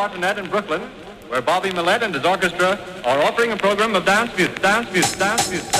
Martinet in Brooklyn, where Bobby Millett and his orchestra are offering a program of dance music, dance music, dance music,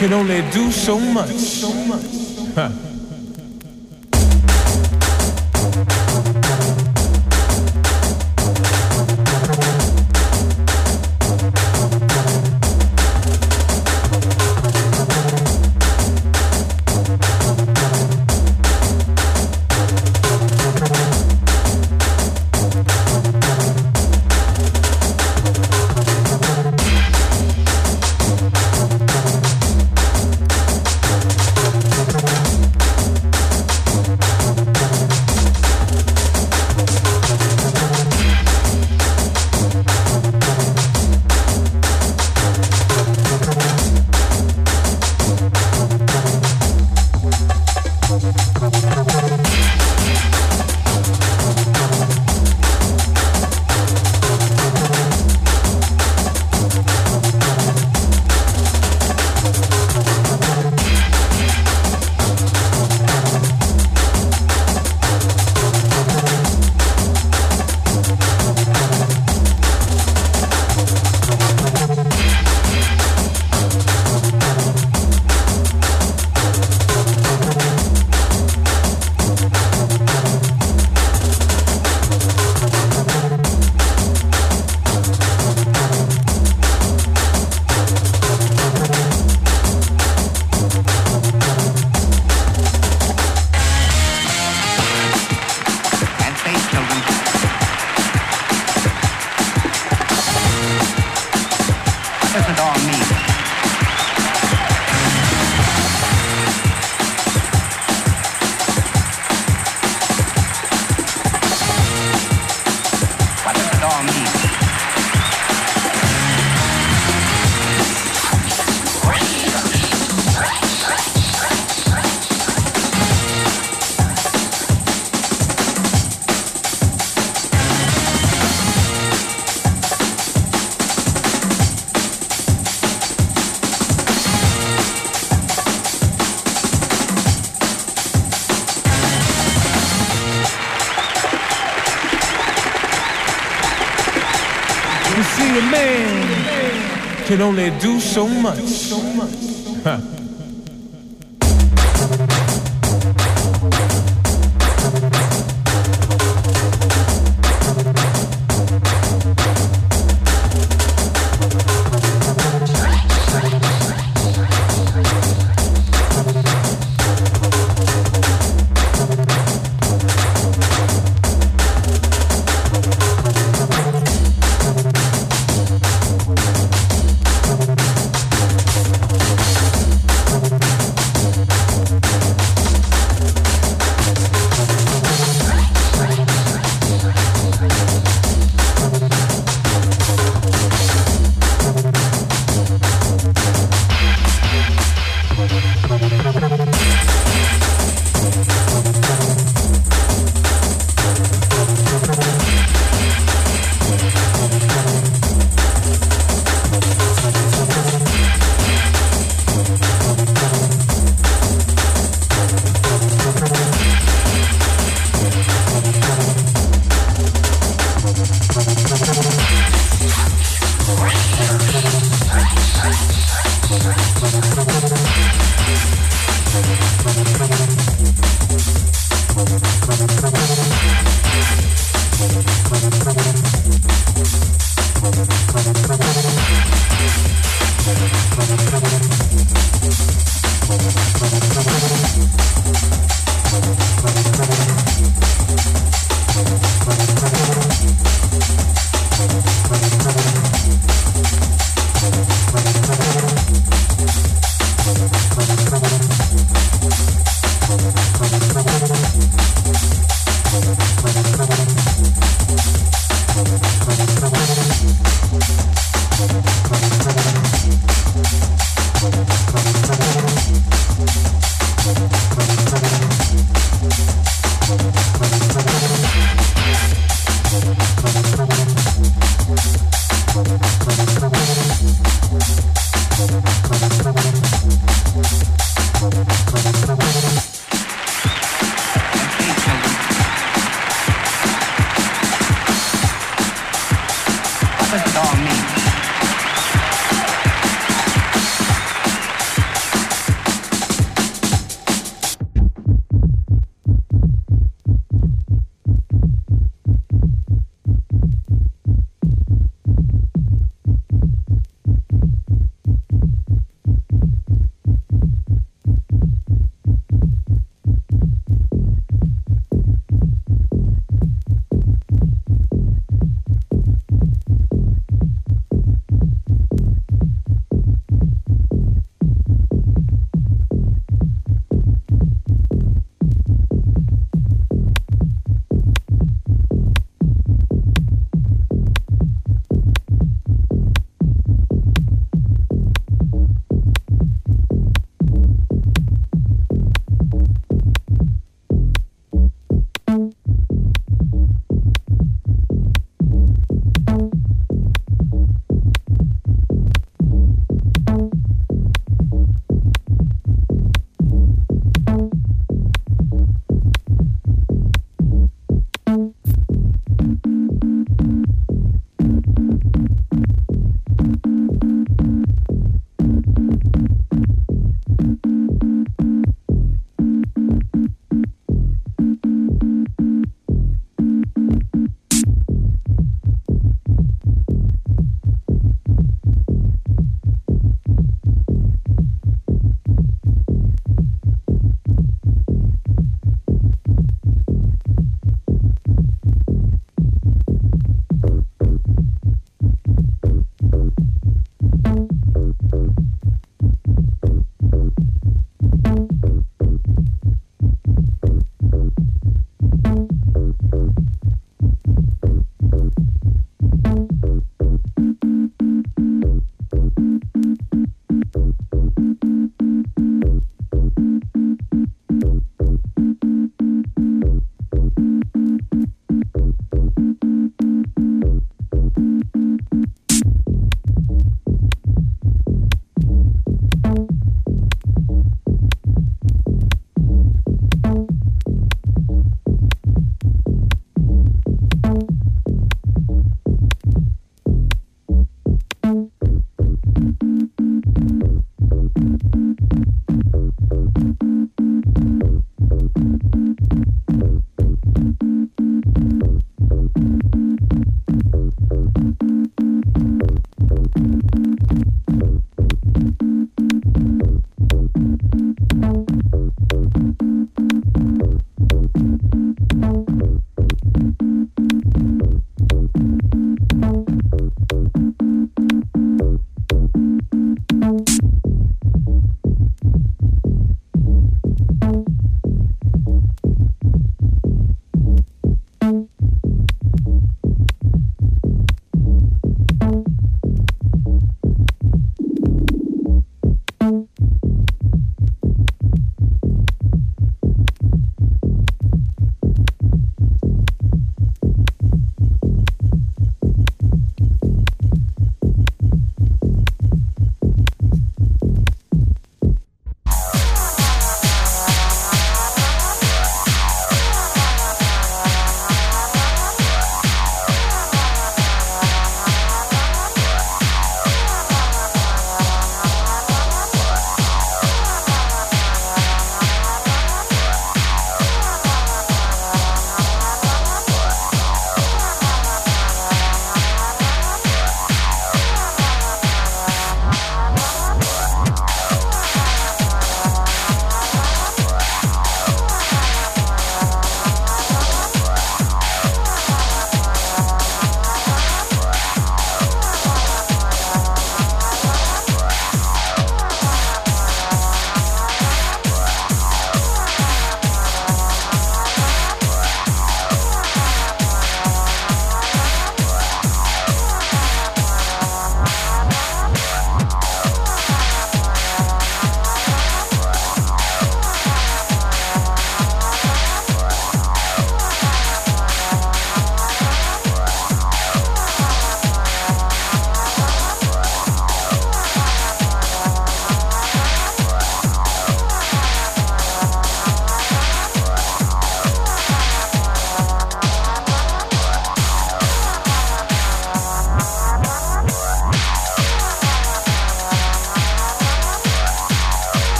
can only do so much. Huh. Can only do so much. Thank you.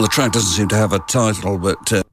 Well, the track doesn't seem to have a title, but. Uh